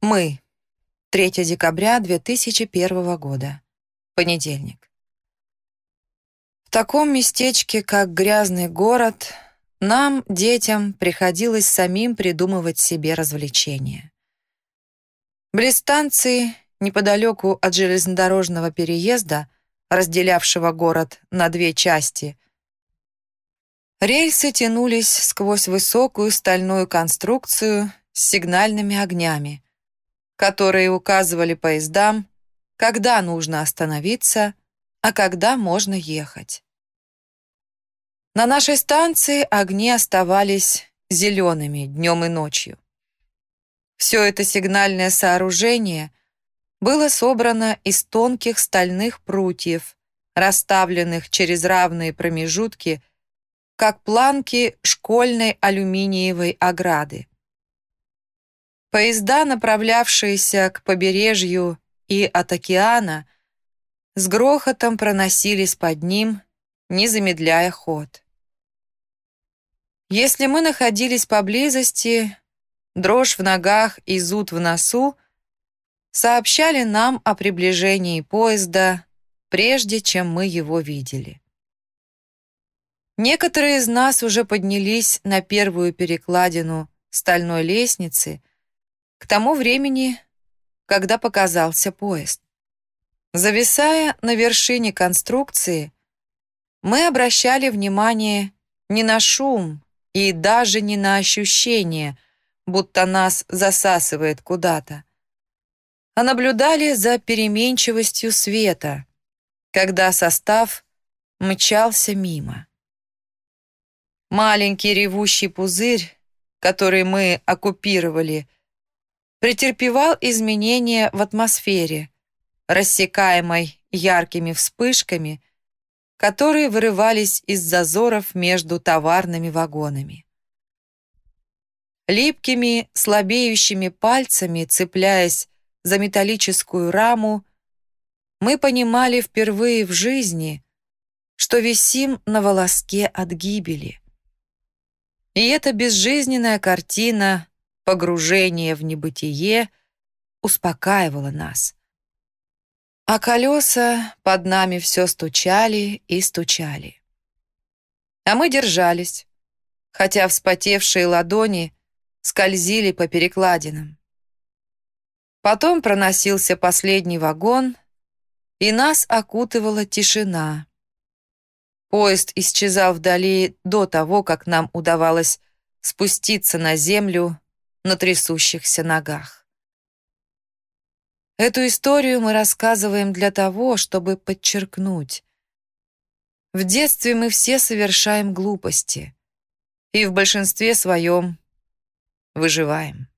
Мы. 3 декабря 2001 года. Понедельник. В таком местечке, как грязный город, нам, детям, приходилось самим придумывать себе развлечения. Близ станции, неподалеку от железнодорожного переезда, разделявшего город на две части, рельсы тянулись сквозь высокую стальную конструкцию с сигнальными огнями, которые указывали поездам, когда нужно остановиться, а когда можно ехать. На нашей станции огни оставались зелеными днем и ночью. Все это сигнальное сооружение было собрано из тонких стальных прутьев, расставленных через равные промежутки, как планки школьной алюминиевой ограды. Поезда, направлявшиеся к побережью и от океана, с грохотом проносились под ним, не замедляя ход. Если мы находились поблизости, дрожь в ногах и зуд в носу сообщали нам о приближении поезда, прежде чем мы его видели. Некоторые из нас уже поднялись на первую перекладину стальной лестницы к тому времени, когда показался поезд. Зависая на вершине конструкции, мы обращали внимание не на шум и даже не на ощущение, будто нас засасывает куда-то, а наблюдали за переменчивостью света, когда состав мчался мимо. Маленький ревущий пузырь, который мы оккупировали, претерпевал изменения в атмосфере, рассекаемой яркими вспышками, которые вырывались из зазоров между товарными вагонами. Липкими, слабеющими пальцами, цепляясь за металлическую раму, мы понимали впервые в жизни, что висим на волоске от гибели. И эта безжизненная картина погружение в небытие успокаивало нас. А колеса под нами все стучали и стучали. А мы держались, хотя вспотевшие ладони скользили по перекладинам. Потом проносился последний вагон, и нас окутывала тишина. Поезд исчезал вдали до того, как нам удавалось спуститься на землю на трясущихся ногах. Эту историю мы рассказываем для того, чтобы подчеркнуть. В детстве мы все совершаем глупости и в большинстве своем выживаем.